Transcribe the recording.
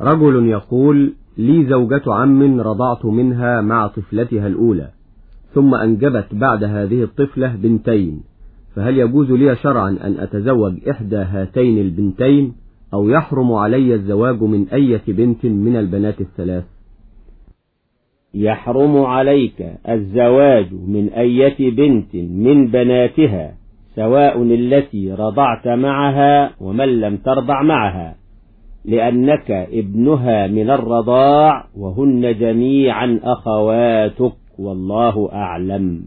رجل يقول لي زوجة عم رضعت منها مع طفلتها الأولى ثم أنجبت بعد هذه الطفلة بنتين فهل يجوز لي شرعا أن أتزوج إحدى هاتين البنتين أو يحرم علي الزواج من أية بنت من البنات الثلاث؟ يحرم عليك الزواج من أية بنت من بناتها سواء التي رضعت معها ومن لم ترضع معها. لأنك ابنها من الرضاع وهن جميعا أخواتك والله أعلم.